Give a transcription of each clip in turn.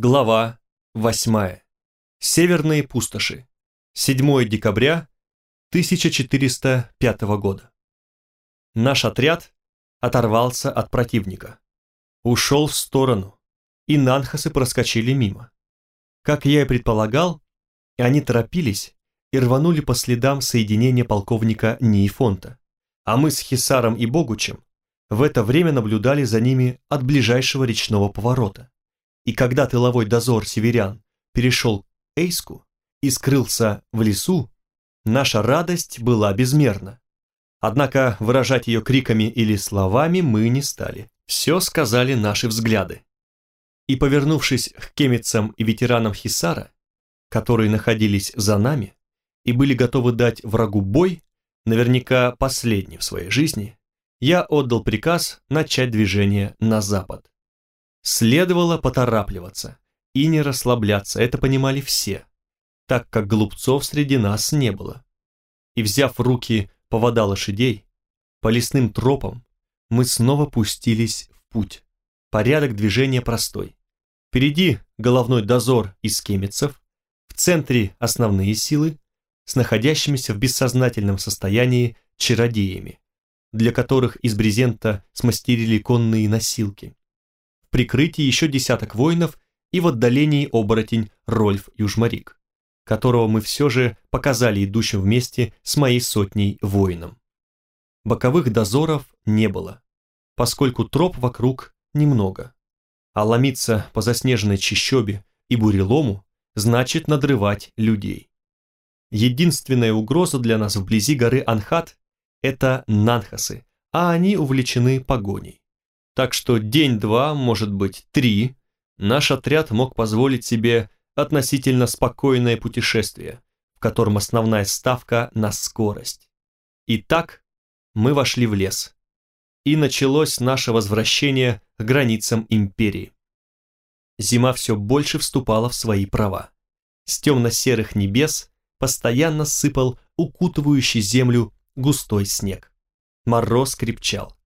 Глава 8. Северные пустоши. 7 декабря 1405 года. Наш отряд оторвался от противника. Ушел в сторону, и нанхасы проскочили мимо. Как я и предполагал, они торопились и рванули по следам соединения полковника Нейфонта, а мы с Хисаром и Богучем в это время наблюдали за ними от ближайшего речного поворота и когда тыловой дозор северян перешел к Эйску и скрылся в лесу, наша радость была безмерна. Однако выражать ее криками или словами мы не стали. Все сказали наши взгляды. И повернувшись к кемицам и ветеранам Хисара, которые находились за нами и были готовы дать врагу бой, наверняка последний в своей жизни, я отдал приказ начать движение на запад. Следовало поторапливаться и не расслабляться, это понимали все, так как глупцов среди нас не было. И взяв в руки повода лошадей, по лесным тропам мы снова пустились в путь. Порядок движения простой. Впереди головной дозор из кемицев, в центре основные силы, с находящимися в бессознательном состоянии чародеями, для которых из брезента смастерили конные носилки в прикрытии еще десяток воинов и в отдалении оборотень Рольф Южмарик, которого мы все же показали идущим вместе с моей сотней воинам. Боковых дозоров не было, поскольку троп вокруг немного, а ломиться по заснеженной чащобе и бурелому значит надрывать людей. Единственная угроза для нас вблизи горы Анхат – это Нанхасы, а они увлечены погоней. Так что день-два, может быть, три, наш отряд мог позволить себе относительно спокойное путешествие, в котором основная ставка на скорость. Итак, мы вошли в лес. И началось наше возвращение к границам империи. Зима все больше вступала в свои права. С темно-серых небес постоянно сыпал укутывающий землю густой снег. Мороз крепчал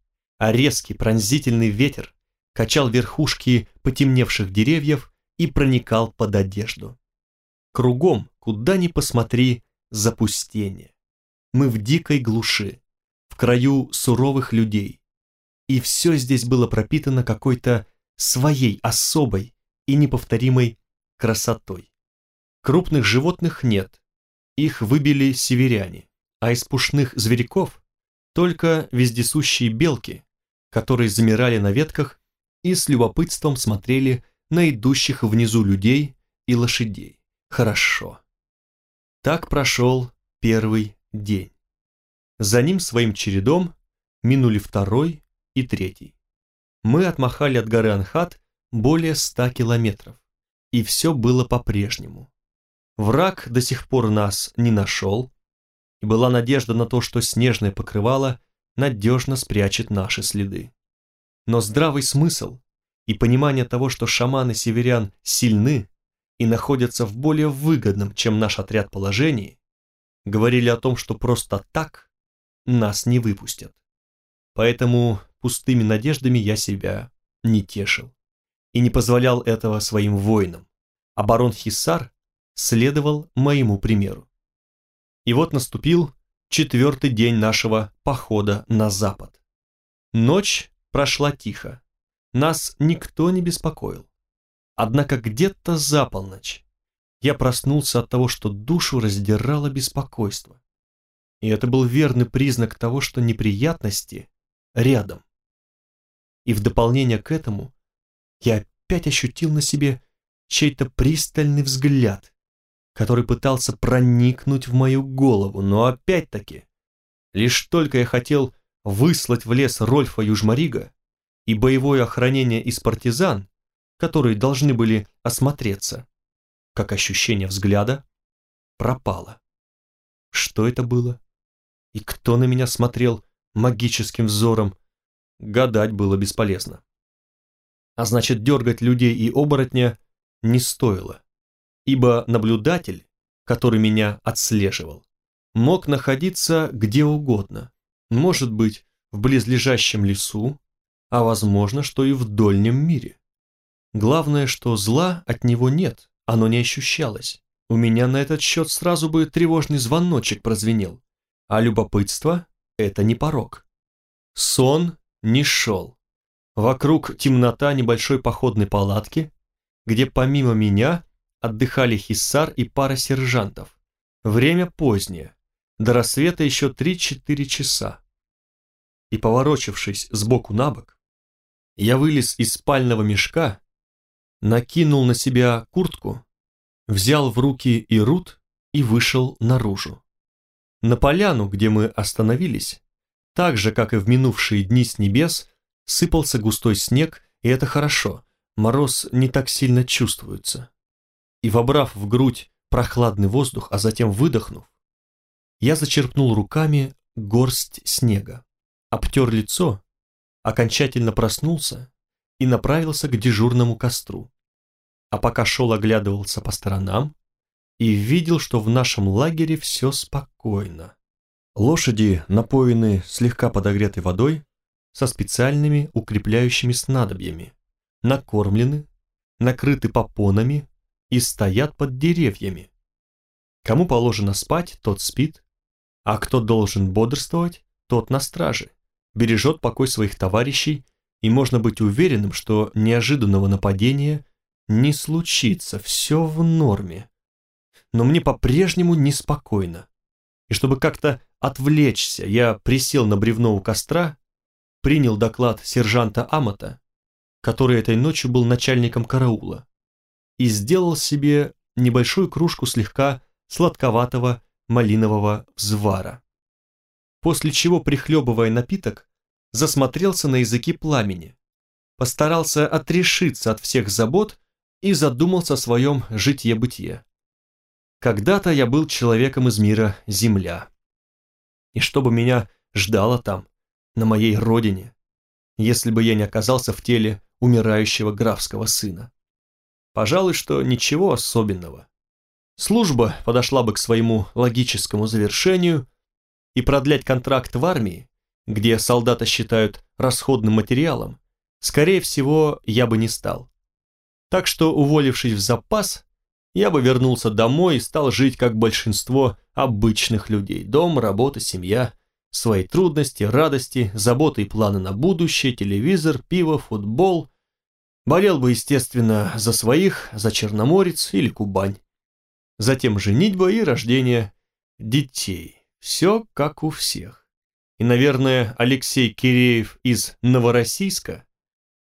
а резкий пронзительный ветер качал верхушки потемневших деревьев и проникал под одежду. Кругом, куда ни посмотри, запустение. Мы в дикой глуши, в краю суровых людей. И все здесь было пропитано какой-то своей особой и неповторимой красотой. Крупных животных нет, их выбили северяне, а из пушных зверьков только вездесущие белки, которые замирали на ветках и с любопытством смотрели на идущих внизу людей и лошадей. Хорошо. Так прошел первый день. За ним своим чередом минули второй и третий. Мы отмахали от горы Анхат более ста километров, и все было по-прежнему. Враг до сих пор нас не нашел, и была надежда на то, что снежное покрывало надежно спрячет наши следы. Но здравый смысл и понимание того, что шаманы северян сильны и находятся в более выгодном, чем наш отряд положении, говорили о том, что просто так нас не выпустят. Поэтому пустыми надеждами я себя не тешил и не позволял этого своим воинам, а барон Хиссар следовал моему примеру. И вот наступил четвертый день нашего похода на запад. Ночь прошла тихо. Нас никто не беспокоил. Однако где-то за полночь я проснулся от того, что душу раздирало беспокойство. И это был верный признак того, что неприятности рядом. И в дополнение к этому я опять ощутил на себе чей-то пристальный взгляд, который пытался проникнуть в мою голову, но опять-таки, лишь только я хотел выслать в лес Рольфа Южмарига и боевое охранение из партизан, которые должны были осмотреться, как ощущение взгляда пропало. Что это было? И кто на меня смотрел магическим взором? Гадать было бесполезно. А значит, дергать людей и оборотня не стоило ибо наблюдатель, который меня отслеживал, мог находиться где угодно, может быть, в близлежащем лесу, а возможно, что и в дольнем мире. Главное, что зла от него нет, оно не ощущалось. У меня на этот счет сразу бы тревожный звоночек прозвенел. А любопытство — это не порог. Сон не шел. Вокруг темнота небольшой походной палатки, где помимо меня отдыхали хиссар и пара сержантов. Время позднее, до рассвета еще 3-4 часа. И поворочившись сбоку на бок, я вылез из спального мешка, накинул на себя куртку, взял в руки и рут и вышел наружу. На поляну, где мы остановились, так же, как и в минувшие дни с небес, сыпался густой снег, и это хорошо, мороз не так сильно чувствуется. И вобрав в грудь прохладный воздух, а затем выдохнув, я зачерпнул руками горсть снега, обтер лицо, окончательно проснулся и направился к дежурному костру. А пока шел оглядывался по сторонам и видел, что в нашем лагере все спокойно. Лошади напоены слегка подогретой водой со специальными укрепляющими снадобьями, накормлены, накрыты попонами и стоят под деревьями. Кому положено спать, тот спит, а кто должен бодрствовать, тот на страже, бережет покой своих товарищей, и можно быть уверенным, что неожиданного нападения не случится, все в норме. Но мне по-прежнему неспокойно. И чтобы как-то отвлечься, я присел на бревно у костра, принял доклад сержанта Амата, который этой ночью был начальником караула, и сделал себе небольшую кружку слегка сладковатого малинового взвара. После чего, прихлебывая напиток, засмотрелся на языки пламени, постарался отрешиться от всех забот и задумался о своем житье-бытие. Когда-то я был человеком из мира Земля. И что бы меня ждало там, на моей родине, если бы я не оказался в теле умирающего графского сына? Пожалуй, что ничего особенного. Служба подошла бы к своему логическому завершению, и продлять контракт в армии, где солдата считают расходным материалом, скорее всего, я бы не стал. Так что, уволившись в запас, я бы вернулся домой и стал жить как большинство обычных людей. Дом, работа, семья, свои трудности, радости, заботы и планы на будущее, телевизор, пиво, футбол. Болел бы, естественно, за своих, за Черноморец или Кубань затем женитьба и рождение детей. Все как у всех. И, наверное, Алексей Киреев из Новороссийска,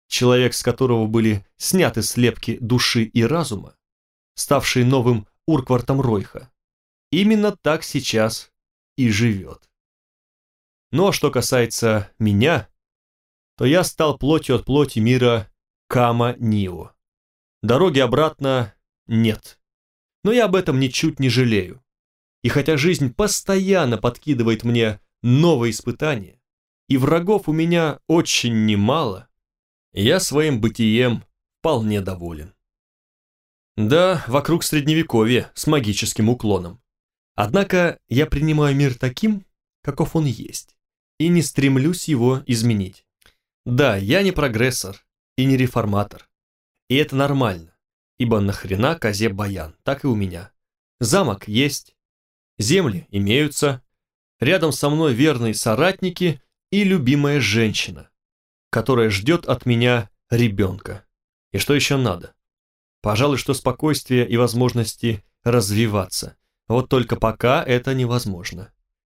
человек, с которого были сняты слепки души и разума, ставший новым Урквартом Ройха, именно так сейчас и живет. Ну а что касается меня, то я стал плотью от плоти мира Кама Нио. Дороги обратно нет но я об этом ничуть не жалею. И хотя жизнь постоянно подкидывает мне новые испытания, и врагов у меня очень немало, я своим бытием вполне доволен. Да, вокруг средневековье с магическим уклоном. Однако я принимаю мир таким, каков он есть, и не стремлюсь его изменить. Да, я не прогрессор и не реформатор, и это нормально ибо нахрена козе баян, так и у меня. Замок есть, земли имеются, рядом со мной верные соратники и любимая женщина, которая ждет от меня ребенка. И что еще надо? Пожалуй, что спокойствие и возможности развиваться. Вот только пока это невозможно.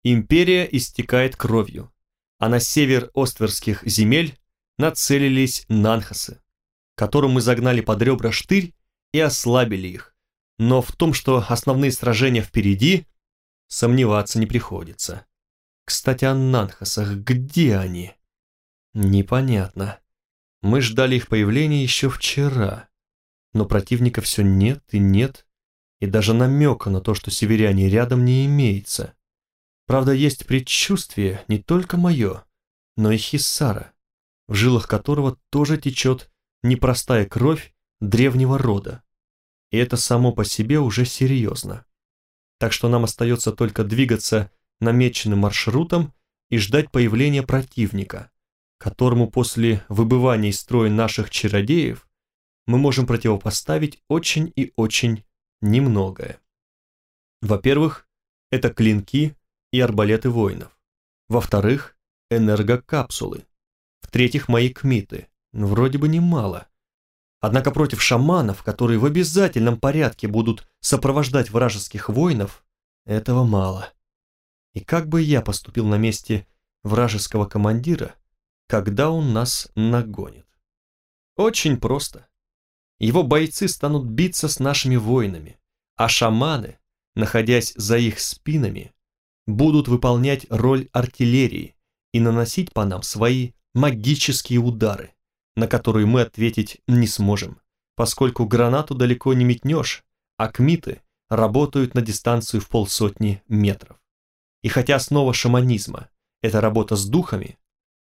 Империя истекает кровью, а на север Остверских земель нацелились нанхасы, которым мы загнали под ребра штырь и ослабили их. Но в том, что основные сражения впереди, сомневаться не приходится. Кстати, о Нанхасах, где они? Непонятно. Мы ждали их появления еще вчера, но противника все нет и нет, и даже намека на то, что северяне рядом не имеется. Правда, есть предчувствие не только мое, но и Хиссара, в жилах которого тоже течет непростая кровь древнего рода. И это само по себе уже серьезно. Так что нам остается только двигаться намеченным маршрутом и ждать появления противника, которому после выбывания из строя наших чародеев мы можем противопоставить очень и очень немногое. Во-первых, это клинки и арбалеты воинов. Во-вторых, энергокапсулы. В-третьих, мои кмиты. Вроде бы немало. Однако против шаманов, которые в обязательном порядке будут сопровождать вражеских воинов, этого мало. И как бы я поступил на месте вражеского командира, когда он нас нагонит? Очень просто. Его бойцы станут биться с нашими воинами, а шаманы, находясь за их спинами, будут выполнять роль артиллерии и наносить по нам свои магические удары, на которые мы ответить не сможем, поскольку гранату далеко не метнешь, а кмиты работают на дистанцию в полсотни метров. И хотя основа шаманизма – это работа с духами,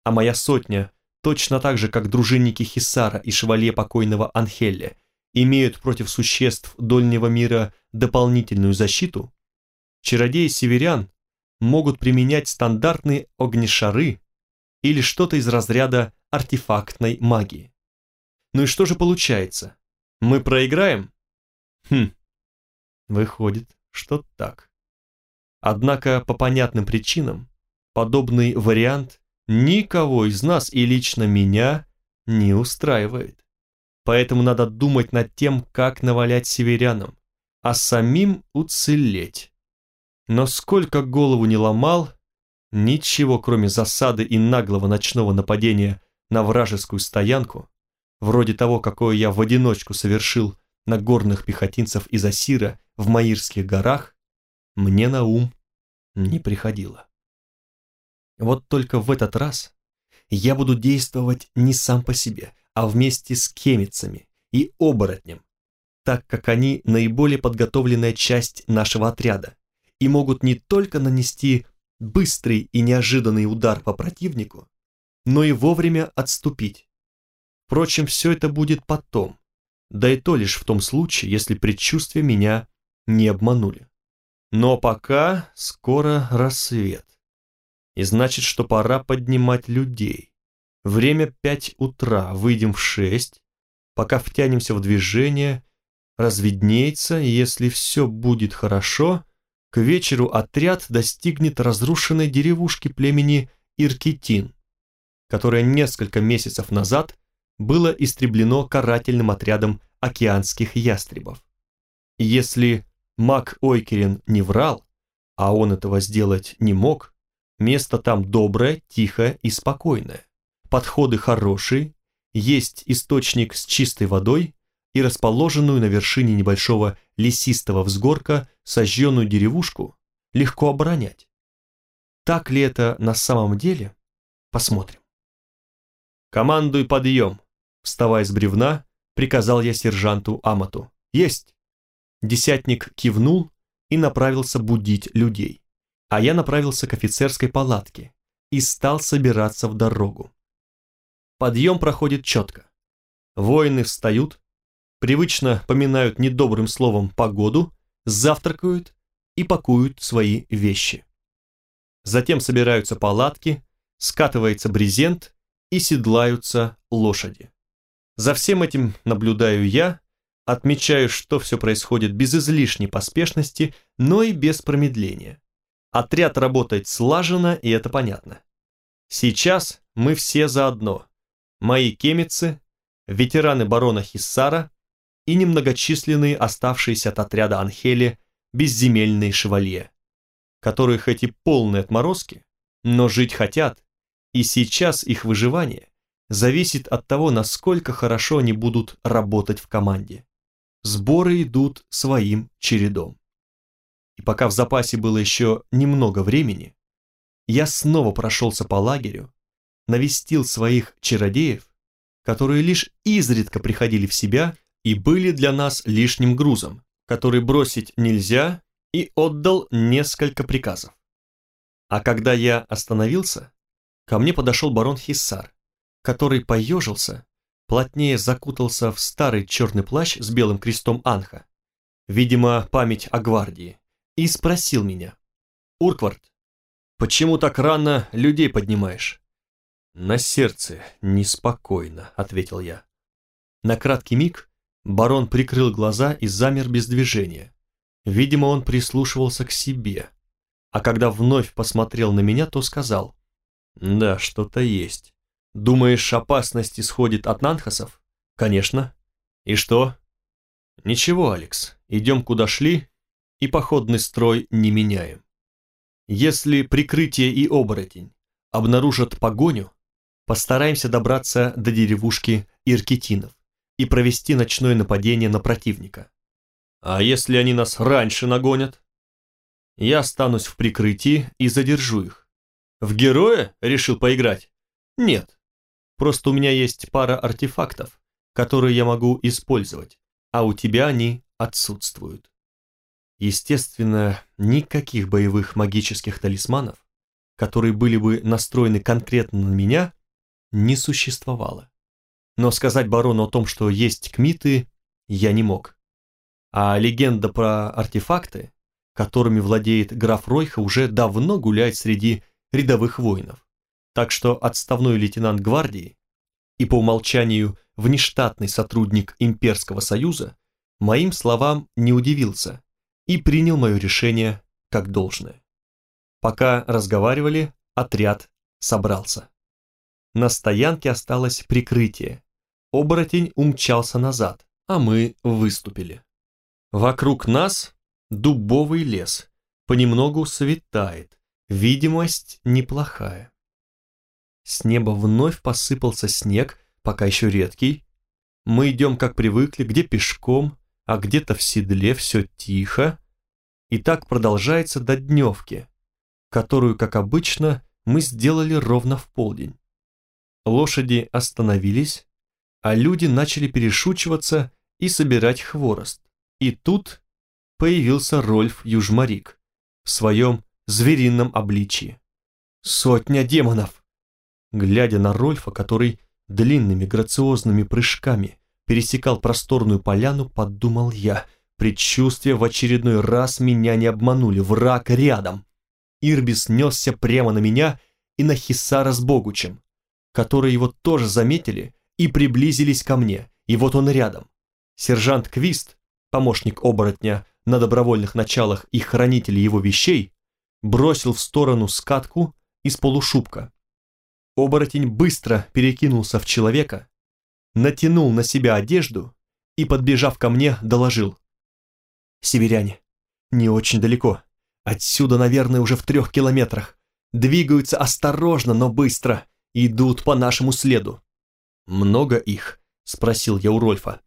а моя сотня, точно так же, как дружинники Хисара и шевалье покойного Анхелля, имеют против существ дольнего мира дополнительную защиту, чародеи-северян могут применять стандартные огнешары или что-то из разряда артефактной магии. Ну и что же получается? Мы проиграем? Хм, выходит, что так. Однако по понятным причинам подобный вариант никого из нас и лично меня не устраивает. Поэтому надо думать над тем, как навалять северянам, а самим уцелеть. Но сколько голову не ломал, ничего кроме засады и наглого ночного нападения на вражескую стоянку, вроде того, какое я в одиночку совершил на горных пехотинцев из Асира в Маирских горах, мне на ум не приходило. Вот только в этот раз я буду действовать не сам по себе, а вместе с кемицами и оборотнем, так как они наиболее подготовленная часть нашего отряда и могут не только нанести быстрый и неожиданный удар по противнику, но и вовремя отступить. Впрочем, все это будет потом, да и то лишь в том случае, если предчувствия меня не обманули. Но пока скоро рассвет. И значит, что пора поднимать людей. Время пять утра, выйдем в шесть, пока втянемся в движение, разведнеется, и если все будет хорошо, к вечеру отряд достигнет разрушенной деревушки племени Иркитин, которая несколько месяцев назад было истреблено карательным отрядом океанских ястребов. Если маг Ойкерин не врал, а он этого сделать не мог, место там доброе, тихое и спокойное. Подходы хорошие, есть источник с чистой водой и расположенную на вершине небольшого лесистого взгорка сожженную деревушку легко оборонять. Так ли это на самом деле? Посмотрим. «Командуй подъем!» Вставая с бревна, приказал я сержанту Амату. «Есть!» Десятник кивнул и направился будить людей, а я направился к офицерской палатке и стал собираться в дорогу. Подъем проходит четко. Воины встают, привычно поминают недобрым словом погоду, завтракают и пакуют свои вещи. Затем собираются палатки, скатывается брезент и седлаются лошади. За всем этим наблюдаю я, отмечаю, что все происходит без излишней поспешности, но и без промедления. Отряд работает слаженно, и это понятно. Сейчас мы все заодно. Мои кемицы, ветераны барона Хиссара и немногочисленные оставшиеся от отряда Анхели безземельные шевалье, которые хоть и полные отморозки, но жить хотят, и сейчас их выживание зависит от того, насколько хорошо они будут работать в команде. Сборы идут своим чередом. И пока в запасе было еще немного времени, я снова прошелся по лагерю, навестил своих чародеев, которые лишь изредка приходили в себя и были для нас лишним грузом, который бросить нельзя, и отдал несколько приказов. А когда я остановился, ко мне подошел барон Хиссар который поежился, плотнее закутался в старый черный плащ с белым крестом Анха, видимо, память о гвардии, и спросил меня, «Урквард, почему так рано людей поднимаешь?» «На сердце неспокойно», — ответил я. На краткий миг барон прикрыл глаза и замер без движения. Видимо, он прислушивался к себе. А когда вновь посмотрел на меня, то сказал, «Да, что-то есть. Думаешь, опасность исходит от Нанхасов?» «Конечно. И что?» «Ничего, Алекс, идем куда шли и походный строй не меняем. Если прикрытие и оборотень обнаружат погоню, постараемся добраться до деревушки Иркетинов и провести ночное нападение на противника. А если они нас раньше нагонят? Я останусь в прикрытии и задержу их. В героя решил поиграть? Нет. Просто у меня есть пара артефактов, которые я могу использовать, а у тебя они отсутствуют. Естественно, никаких боевых магических талисманов, которые были бы настроены конкретно на меня, не существовало. Но сказать барону о том, что есть кмиты, я не мог. А легенда про артефакты, которыми владеет граф Ройха, уже давно гуляет среди рядовых воинов. Так что отставной лейтенант гвардии и по умолчанию внештатный сотрудник Имперского Союза моим словам не удивился и принял мое решение как должное. Пока разговаривали, отряд собрался. На стоянке осталось прикрытие. Оборотень умчался назад, а мы выступили. Вокруг нас дубовый лес, понемногу светает, видимость неплохая. С неба вновь посыпался снег, пока еще редкий. Мы идем, как привыкли, где пешком, а где-то в седле все тихо. И так продолжается до дневки, которую, как обычно, мы сделали ровно в полдень. Лошади остановились, а люди начали перешучиваться и собирать хворост. И тут появился Рольф Южмарик в своем зверином обличии. Сотня демонов! Глядя на Рольфа, который длинными грациозными прыжками пересекал просторную поляну, подумал я, предчувствия в очередной раз меня не обманули, враг рядом. Ирбис несся прямо на меня и на Хисара с Богучем которые его тоже заметили и приблизились ко мне, и вот он рядом. Сержант Квист, помощник оборотня на добровольных началах и хранитель его вещей, бросил в сторону скатку из полушубка. Оборотень быстро перекинулся в человека, натянул на себя одежду и, подбежав ко мне, доложил. «Северяне, не очень далеко. Отсюда, наверное, уже в трех километрах. Двигаются осторожно, но быстро идут по нашему следу». «Много их?» — спросил я у Рольфа.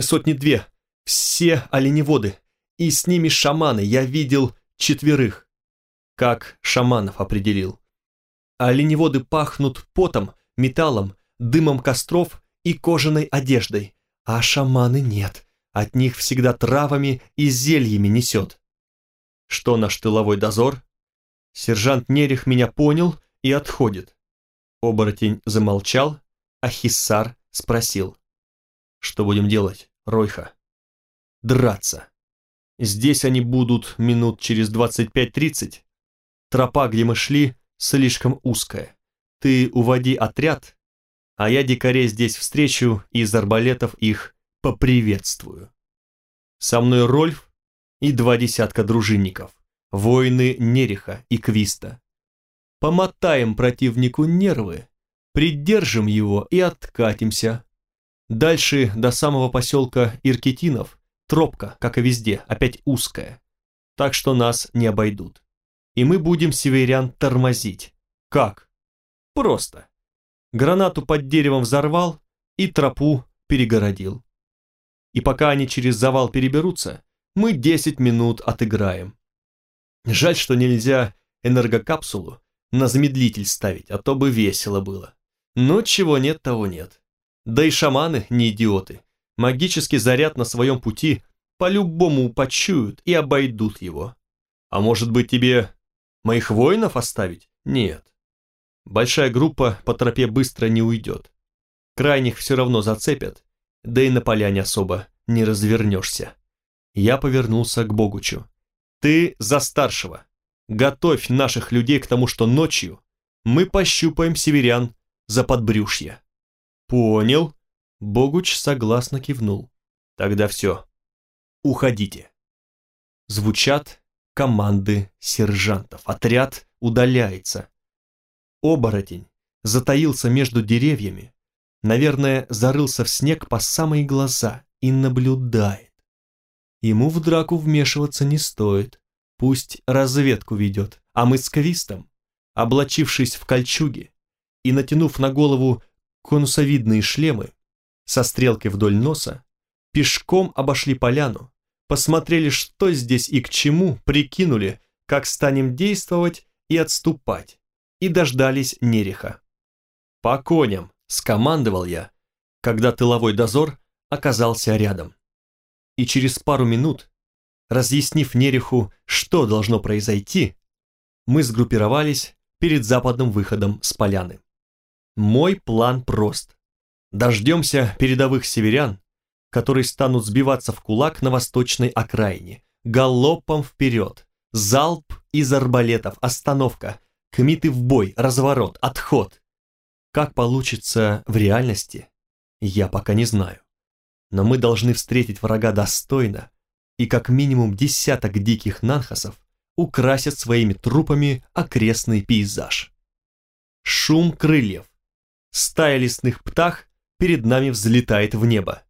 «Сотни две. Все оленеводы. И с ними шаманы. Я видел четверых». «Как шаманов определил?» «Оленеводы пахнут потом, металлом, дымом костров и кожаной одеждой, а шаманы нет. От них всегда травами и зельями несет». «Что наш тыловой дозор?» Сержант Нерих меня понял и отходит. Оборотень замолчал, а Хиссар спросил. «Что будем делать, Ройха?» «Драться. Здесь они будут минут через 25-30. Тропа, где мы шли, слишком узкая. Ты уводи отряд, а я дикарей здесь встречу и из арбалетов их поприветствую. Со мной Рольф и два десятка дружинников, воины Нериха и Квиста помотаем противнику нервы, придержим его и откатимся. Дальше до самого поселка Иркетинов тропка, как и везде, опять узкая, так что нас не обойдут. И мы будем северян тормозить. Как? Просто. Гранату под деревом взорвал и тропу перегородил. И пока они через завал переберутся, мы 10 минут отыграем. Жаль, что нельзя энергокапсулу на замедлитель ставить, а то бы весело было. Но чего нет, того нет. Да и шаманы не идиоты. Магический заряд на своем пути по-любому почуют и обойдут его. А может быть тебе моих воинов оставить? Нет. Большая группа по тропе быстро не уйдет. Крайних все равно зацепят, да и на поляне особо не развернешься. Я повернулся к Богучу. Ты за старшего. Готовь наших людей к тому, что ночью мы пощупаем северян за подбрюшье. Понял, Богуч согласно кивнул. Тогда все. Уходите. Звучат команды сержантов. Отряд удаляется. Оборотень затаился между деревьями, наверное, зарылся в снег по самые глаза и наблюдает. Ему в драку вмешиваться не стоит, пусть разведку ведет, а мы с Квистом, облачившись в кольчуги и натянув на голову конусовидные шлемы со стрелкой вдоль носа, пешком обошли поляну, посмотрели, что здесь и к чему, прикинули, как станем действовать и отступать, и дождались Нереха. «По коням!» – скомандовал я, когда тыловой дозор оказался рядом. И через пару минут, разъяснив Нереху, что должно произойти, мы сгруппировались перед западным выходом с поляны. Мой план прост. Дождемся передовых северян, которые станут сбиваться в кулак на восточной окраине, галопом вперед, залп из арбалетов, остановка, кмиты в бой, разворот, отход. Как получится в реальности, я пока не знаю. Но мы должны встретить врага достойно, и как минимум десяток диких нанхасов украсят своими трупами окрестный пейзаж. Шум крыльев. Стая лесных птах перед нами взлетает в небо.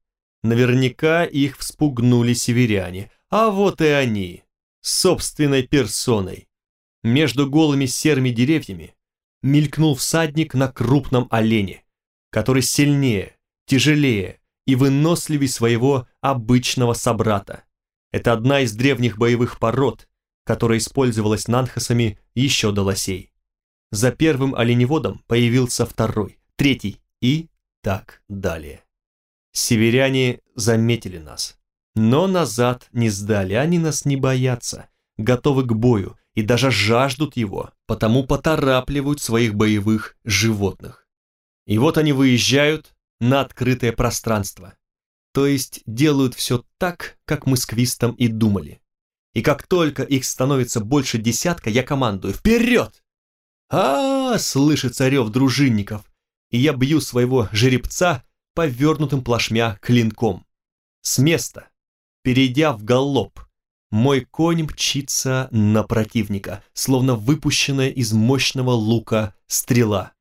Наверняка их вспугнули северяне, а вот и они, собственной персоной. Между голыми серыми деревьями мелькнул всадник на крупном олене, который сильнее, тяжелее и выносливее своего обычного собрата. Это одна из древних боевых пород, которая использовалась нанхасами еще до лосей. За первым оленеводом появился второй, третий и так далее. Северяне заметили нас, но назад не сдали, они нас не боятся, готовы к бою и даже жаждут его, потому поторапливают своих боевых животных. И вот они выезжают на открытое пространство, то есть делают все так, как мы с Квистом и думали. И как только их становится больше десятка, я командую «Вперед!» а, -а, -а слышится рев дружинников, и я бью своего жеребца повернутым плашмя клинком. С места, перейдя в галоп, мой конь мчится на противника, словно выпущенная из мощного лука стрела.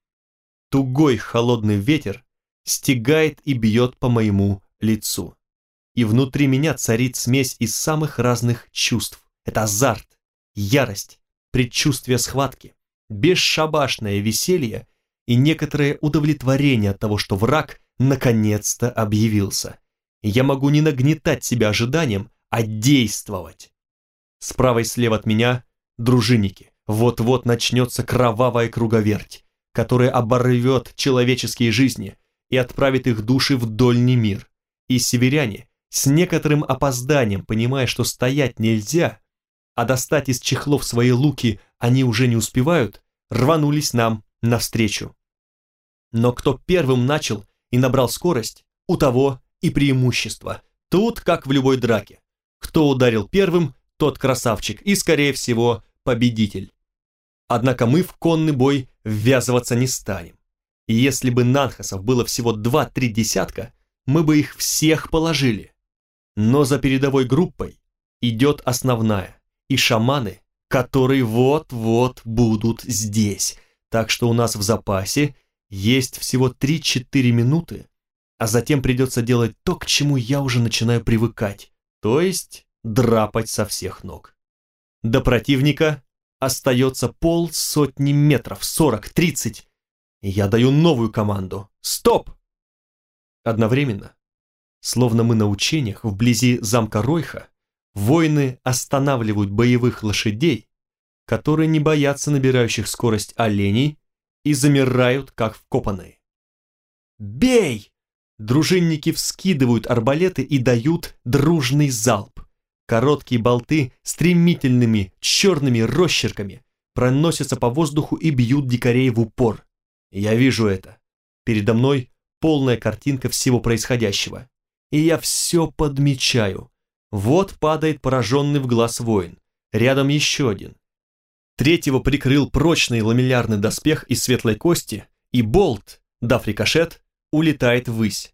Тугой холодный ветер стегает и бьет по моему лицу. И внутри меня царит смесь из самых разных чувств. Это азарт, ярость, предчувствие схватки, бесшабашное веселье и некоторое удовлетворение от того, что враг наконец-то объявился. Я могу не нагнетать себя ожиданием, а действовать. Справа и слева от меня дружинники. Вот-вот начнется кровавая круговерть, которая оборвет человеческие жизни и отправит их души в дольний мир. И северяне, с некоторым опозданием, понимая, что стоять нельзя, а достать из чехлов свои луки они уже не успевают, рванулись нам навстречу. Но кто первым начал и набрал скорость, у того и преимущество. Тут, как в любой драке. Кто ударил первым, тот красавчик и, скорее всего, победитель. Однако мы в конный бой ввязываться не станем. И если бы Нанхасов было всего два-три десятка, мы бы их всех положили. Но за передовой группой идет основная, и шаманы, которые вот-вот будут здесь. Так что у нас в запасе есть всего 3-4 минуты, а затем придется делать то, к чему я уже начинаю привыкать, то есть драпать со всех ног. До противника остается полсотни метров, 40-30. Я даю новую команду. Стоп! Одновременно, словно мы на учениях вблизи замка Ройха, воины останавливают боевых лошадей, которые не боятся набирающих скорость оленей и замирают, как вкопанные. «Бей!» Дружинники вскидывают арбалеты и дают дружный залп. Короткие болты стремительными черными росчерками проносятся по воздуху и бьют дикарей в упор. Я вижу это. Передо мной полная картинка всего происходящего. И я все подмечаю. Вот падает пораженный в глаз воин. Рядом еще один. Третьего прикрыл прочный ламеллярный доспех из светлой кости, и болт, дав рикошет, улетает ввысь.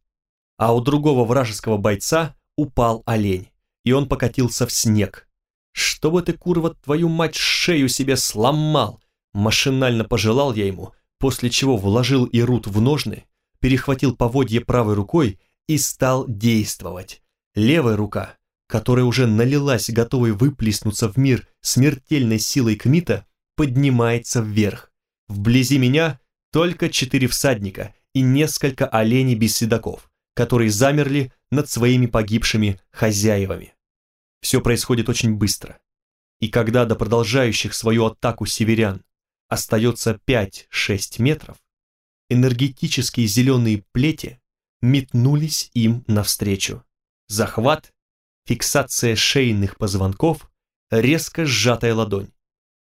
а у другого вражеского бойца упал олень, и он покатился в снег. «Чтобы ты, курва, твою мать, шею себе сломал!» Машинально пожелал я ему, после чего вложил Ирут в ножны, перехватил поводье правой рукой и стал действовать. Левая рука, которая уже налилась, готовой выплеснуться в мир смертельной силой Кмита, поднимается вверх. Вблизи меня только четыре всадника и несколько оленей без седаков, которые замерли над своими погибшими хозяевами. Все происходит очень быстро. И когда до продолжающих свою атаку северян остается 5-6 метров, энергетические зеленые плети метнулись им навстречу. Захват, фиксация шейных позвонков, резко сжатая ладонь.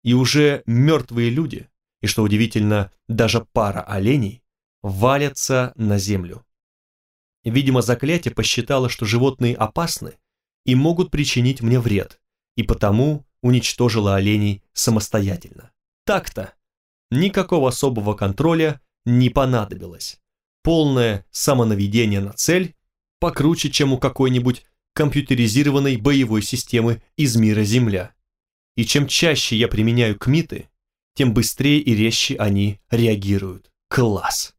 И уже мертвые люди, и что удивительно, даже пара оленей, валятся на землю. Видимо, заклятие посчитало, что животные опасны и могут причинить мне вред, и потому уничтожило оленей самостоятельно. Так-то. Никакого особого контроля не понадобилось. Полное самонаведение на цель покруче, чем у какой-нибудь компьютеризированной боевой системы из мира Земля. И чем чаще я применяю кмиты, тем быстрее и резче они реагируют. Класс!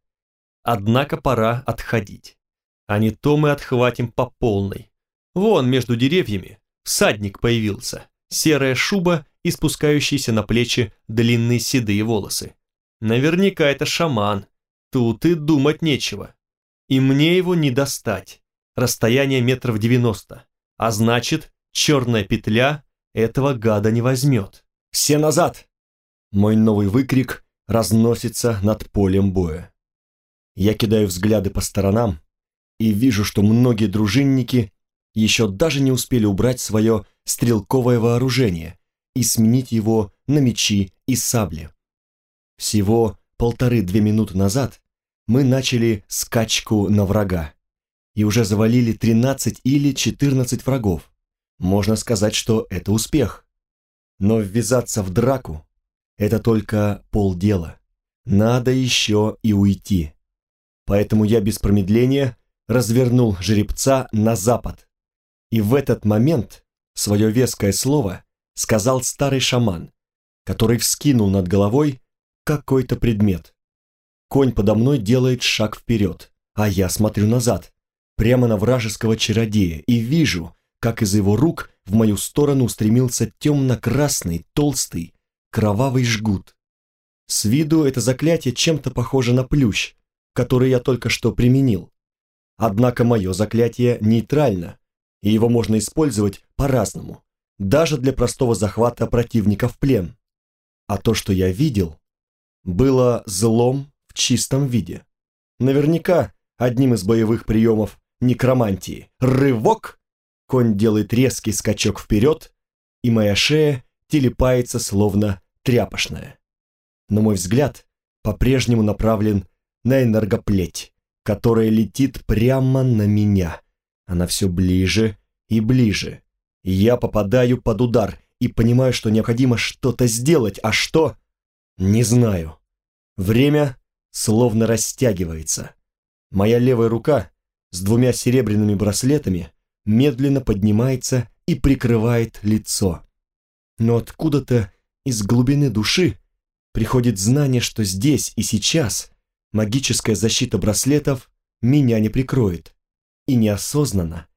Однако пора отходить. А не то мы отхватим по полной. Вон между деревьями всадник появился, серая шуба и спускающиеся на плечи длинные седые волосы. Наверняка это шаман. Тут и думать нечего. И мне его не достать. Расстояние метров девяносто. А значит, черная петля этого гада не возьмет. «Все назад!» Мой новый выкрик разносится над полем боя. Я кидаю взгляды по сторонам и вижу, что многие дружинники еще даже не успели убрать свое стрелковое вооружение и сменить его на мечи и сабли. Всего полторы-две минуты назад мы начали скачку на врага и уже завалили 13 или 14 врагов. Можно сказать, что это успех. Но ввязаться в драку – это только полдела. Надо еще и уйти. Поэтому я без промедления развернул жеребца на запад. И в этот момент свое веское слово сказал старый шаман, который вскинул над головой какой-то предмет. Конь подо мной делает шаг вперед, а я смотрю назад, прямо на вражеского чародея, и вижу, как из его рук в мою сторону устремился темно-красный, толстый, кровавый жгут. С виду это заклятие чем-то похоже на плющ, который я только что применил. Однако мое заклятие нейтрально, и его можно использовать по-разному, даже для простого захвата противника в плен. А то, что я видел, было злом в чистом виде. Наверняка одним из боевых приемов некромантии. Рывок! Конь делает резкий скачок вперед, и моя шея телепается словно тряпошная. Но мой взгляд по-прежнему направлен на энергоплеть, которая летит прямо на меня. Она все ближе и ближе. Я попадаю под удар и понимаю, что необходимо что-то сделать, а что? Не знаю. Время словно растягивается. Моя левая рука с двумя серебряными браслетами медленно поднимается и прикрывает лицо. Но откуда-то из глубины души приходит знание, что здесь и сейчас магическая защита браслетов меня не прикроет. И неосознанно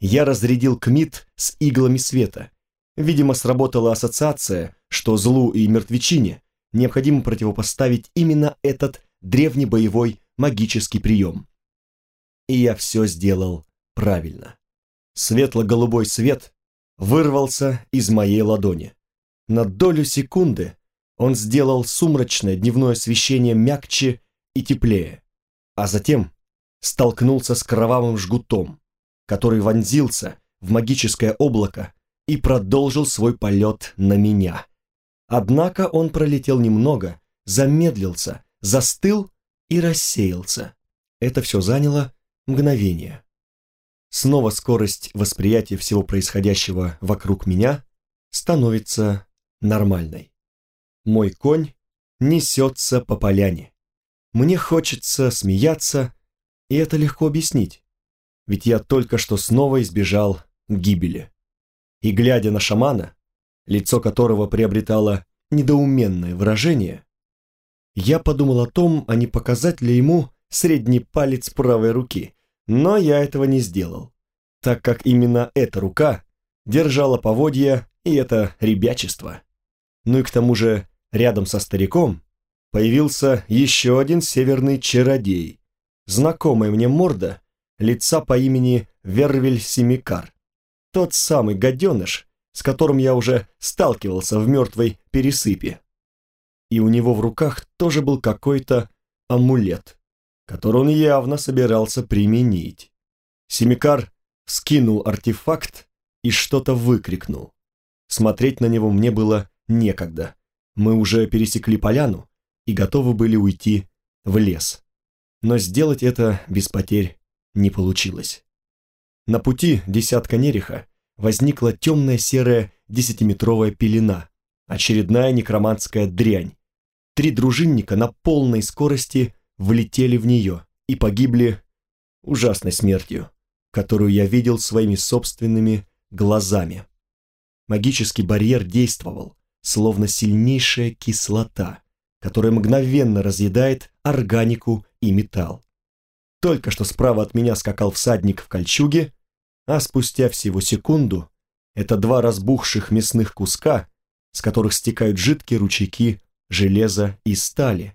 я разрядил кмит с иглами света, Видимо, сработала ассоциация, что злу и мертвечине необходимо противопоставить именно этот древний боевой магический прием. И я все сделал правильно. Светло-голубой свет вырвался из моей ладони. На долю секунды он сделал сумрачное дневное освещение мягче и теплее, а затем столкнулся с кровавым жгутом, который вонзился в магическое облако и продолжил свой полет на меня. Однако он пролетел немного, замедлился, застыл и рассеялся. Это все заняло мгновение. Снова скорость восприятия всего происходящего вокруг меня становится нормальной. Мой конь несется по поляне. Мне хочется смеяться, и это легко объяснить. ведь я только что снова избежал гибели. И глядя на шамана, лицо которого приобретало недоуменное выражение, я подумал о том, а не показать ли ему средний палец правой руки, но я этого не сделал, так как именно эта рука держала поводья и это ребячество. Ну и к тому же рядом со стариком появился еще один северный чародей, знакомая мне морда лица по имени Вервель Семикар. Тот самый гаденыш, с которым я уже сталкивался в мертвой пересыпе. И у него в руках тоже был какой-то амулет, который он явно собирался применить. Семикар скинул артефакт и что-то выкрикнул. Смотреть на него мне было некогда. Мы уже пересекли поляну и готовы были уйти в лес. Но сделать это без потерь не получилось. На пути десятка нереха возникла темная серая десятиметровая пелена, очередная некроманская дрянь. Три дружинника на полной скорости влетели в нее и погибли ужасной смертью, которую я видел своими собственными глазами. Магический барьер действовал, словно сильнейшая кислота, которая мгновенно разъедает органику и металл. Только что справа от меня скакал всадник в кольчуге, а спустя всего секунду это два разбухших мясных куска, с которых стекают жидкие ручейки железа и стали.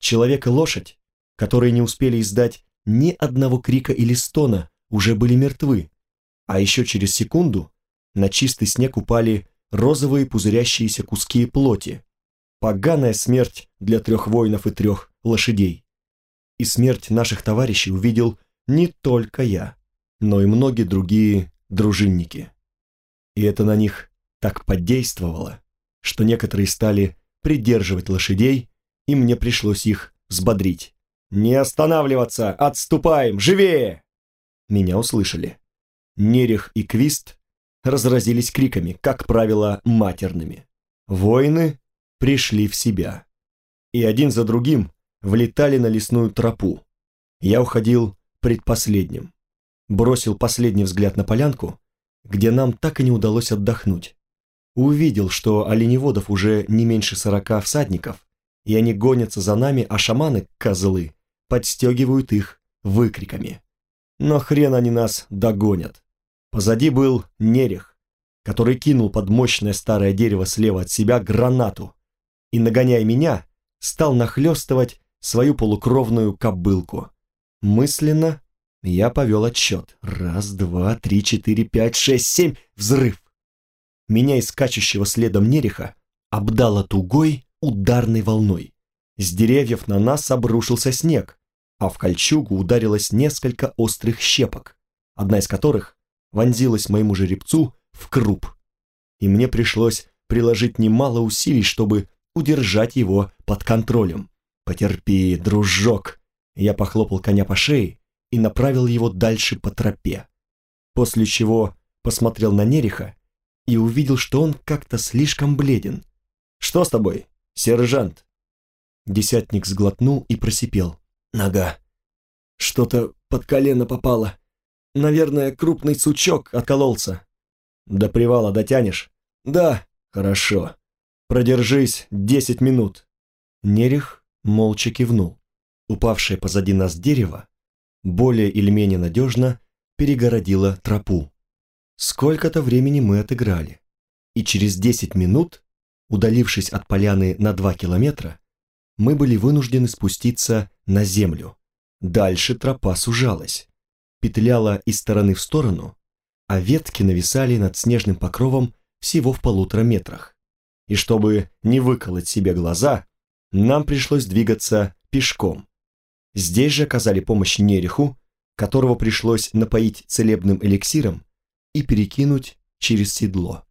Человек и лошадь, которые не успели издать ни одного крика или стона, уже были мертвы, а еще через секунду на чистый снег упали розовые пузырящиеся куски плоти. Поганая смерть для трех воинов и трех лошадей и смерть наших товарищей увидел не только я, но и многие другие дружинники. И это на них так подействовало, что некоторые стали придерживать лошадей, и мне пришлось их взбодрить. «Не останавливаться! Отступаем! Живее!» Меня услышали. Нерех и Квист разразились криками, как правило, матерными. Воины пришли в себя. И один за другим влетали на лесную тропу. Я уходил предпоследним. Бросил последний взгляд на полянку, где нам так и не удалось отдохнуть. Увидел, что оленеводов уже не меньше сорока всадников, и они гонятся за нами, а шаманы, козлы, подстегивают их выкриками. Но хрен они нас догонят. Позади был нерех, который кинул под мощное старое дерево слева от себя гранату и, нагоняя меня, стал нахлестывать свою полукровную кобылку. Мысленно я повел отсчет. Раз, два, три, четыре, пять, шесть, семь. Взрыв. Меня из скачущего следом нереха обдало тугой ударной волной. С деревьев на нас обрушился снег, а в кольчугу ударилось несколько острых щепок, одна из которых вонзилась моему жеребцу в круп. И мне пришлось приложить немало усилий, чтобы удержать его под контролем. «Потерпи, дружок!» Я похлопал коня по шее и направил его дальше по тропе. После чего посмотрел на Нериха и увидел, что он как-то слишком бледен. «Что с тобой, сержант?» Десятник сглотнул и просипел. «Нога. Что-то под колено попало. Наверное, крупный сучок откололся». «До привала дотянешь?» «Да». «Хорошо. Продержись десять минут». Нерих молча кивнул. Упавшее позади нас дерево более или менее надежно перегородило тропу. Сколько-то времени мы отыграли, и через 10 минут, удалившись от поляны на 2 километра, мы были вынуждены спуститься на землю. Дальше тропа сужалась, петляла из стороны в сторону, а ветки нависали над снежным покровом всего в полутора метрах. И чтобы не выколоть себе глаза, нам пришлось двигаться пешком. Здесь же оказали помощь Нереху, которого пришлось напоить целебным эликсиром и перекинуть через седло.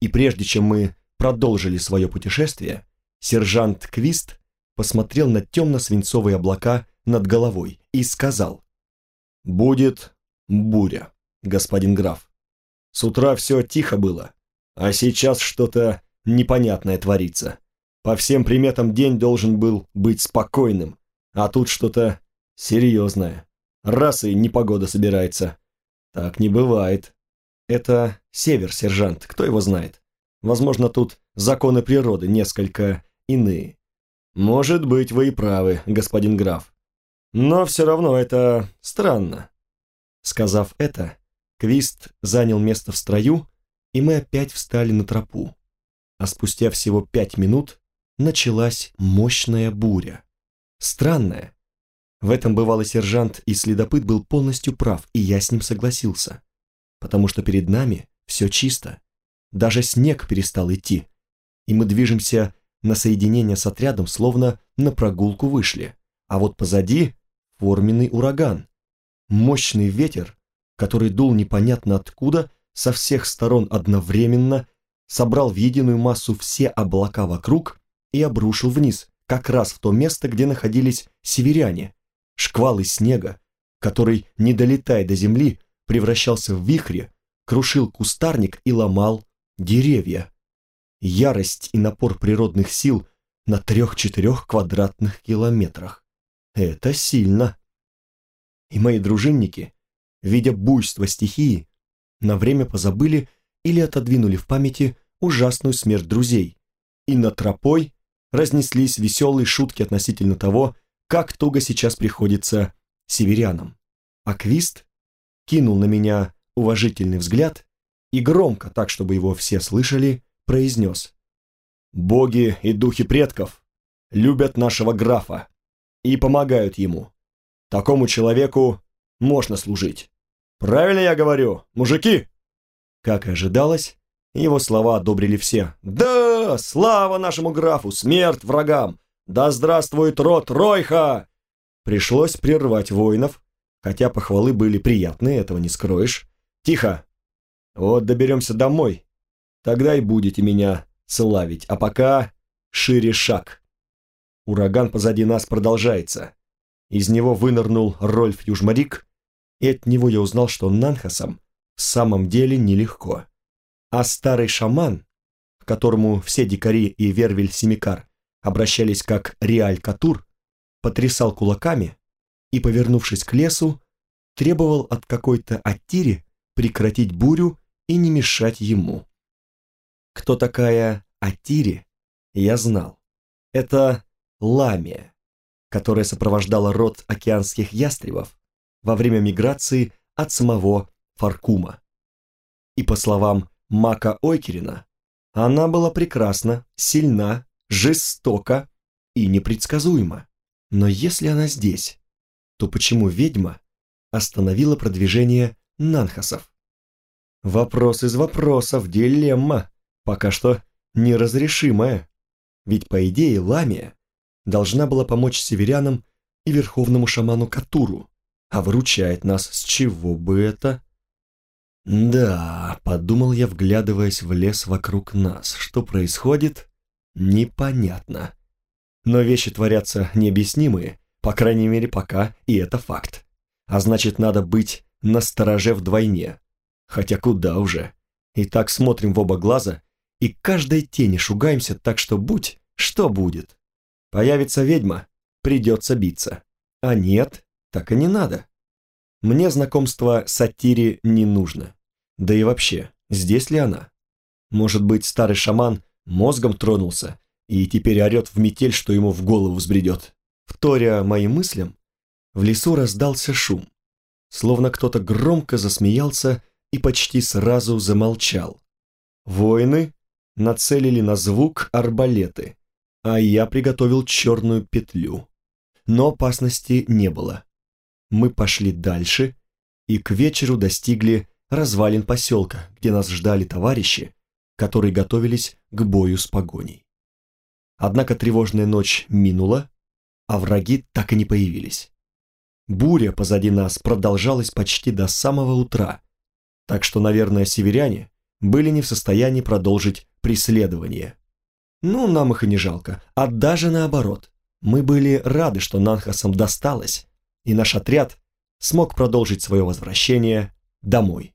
И прежде чем мы продолжили свое путешествие, сержант Квист посмотрел на темно-свинцовые облака над головой и сказал «Будет буря, господин граф. С утра все тихо было, а сейчас что-то непонятное творится. По всем приметам день должен был быть спокойным, а тут что-то серьезное. раз и непогода собирается. Так не бывает. Это север, сержант, кто его знает. Возможно, тут законы природы несколько иные. Может быть, вы и правы, господин граф. Но все равно это странно. Сказав это, Квист занял место в строю, и мы опять встали на тропу. А спустя всего пять минут началась мощная буря. Странная. В этом бывалый сержант и следопыт был полностью прав, и я с ним согласился. Потому что перед нами все чисто. Даже снег перестал идти, и мы движемся на соединение с отрядом, словно на прогулку вышли. А вот позади форменный ураган. Мощный ветер, который дул непонятно откуда, со всех сторон одновременно, собрал в единую массу все облака вокруг и обрушил вниз, как раз в то место, где находились северяне. Шквалы снега, который, не долетая до земли, превращался в вихре, крушил кустарник и ломал деревья. Ярость и напор природных сил на трех-четырех квадратных километрах. Это сильно. И мои дружинники, видя буйство стихии, на время позабыли или отодвинули в памяти ужасную смерть друзей, и над тропой разнеслись веселые шутки относительно того, как туго сейчас приходится северянам. А Квист кинул на меня уважительный взгляд и громко, так чтобы его все слышали, произнес «Боги и духи предков любят нашего графа и помогают ему. Такому человеку можно служить. Правильно я говорю, мужики?» Как и ожидалось, его слова одобрили все. «Да! Слава нашему графу! Смерть врагам! Да здравствует род Ройха!» Пришлось прервать воинов, хотя похвалы были приятные, этого не скроешь. «Тихо! Вот доберемся домой, тогда и будете меня славить, а пока шире шаг». Ураган позади нас продолжается. Из него вынырнул Рольф Южмарик, и от него я узнал, что Нанхасам в самом деле нелегко. А старый шаман, которому все дикари и Вервель Семикар обращались как Реаль Катур, потрясал кулаками и, повернувшись к лесу, требовал от какой-то Аттири прекратить бурю и не мешать ему. Кто такая Атири, я знал. Это Ламия, которая сопровождала род океанских ястребов во время миграции от самого Фаркума. И по словам Мака Ойкерина, она была прекрасна, сильна, жестока и непредсказуема. Но если она здесь, то почему ведьма остановила продвижение Нанхасов? Вопрос из вопросов, дилемма, пока что неразрешимая. Ведь, по идее, Ламия должна была помочь северянам и верховному шаману Катуру, а выручает нас с чего бы это? Да, подумал я, вглядываясь в лес вокруг нас. Что происходит? Непонятно. Но вещи творятся необъяснимые, по крайней мере пока, и это факт. А значит, надо быть настороже вдвойне. Хотя куда уже. И так смотрим в оба глаза, и каждой тени шугаемся, так что будь, что будет. Появится ведьма, придется биться. А нет, так и не надо. Мне знакомство с Атири не нужно. Да и вообще, здесь ли она? Может быть, старый шаман мозгом тронулся и теперь орет в метель, что ему в голову взбредет. Вторя моим мыслям, в лесу раздался шум. Словно кто-то громко засмеялся и почти сразу замолчал. Воины нацелили на звук арбалеты, а я приготовил черную петлю. Но опасности не было. Мы пошли дальше и к вечеру достигли развалин поселка, где нас ждали товарищи, которые готовились к бою с погоней. Однако тревожная ночь минула, а враги так и не появились. Буря позади нас продолжалась почти до самого утра, так что, наверное, северяне были не в состоянии продолжить преследование. Ну, нам их и не жалко, а даже наоборот. Мы были рады, что Нанхасам досталось, и наш отряд смог продолжить свое возвращение домой.